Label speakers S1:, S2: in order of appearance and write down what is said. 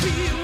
S1: feel.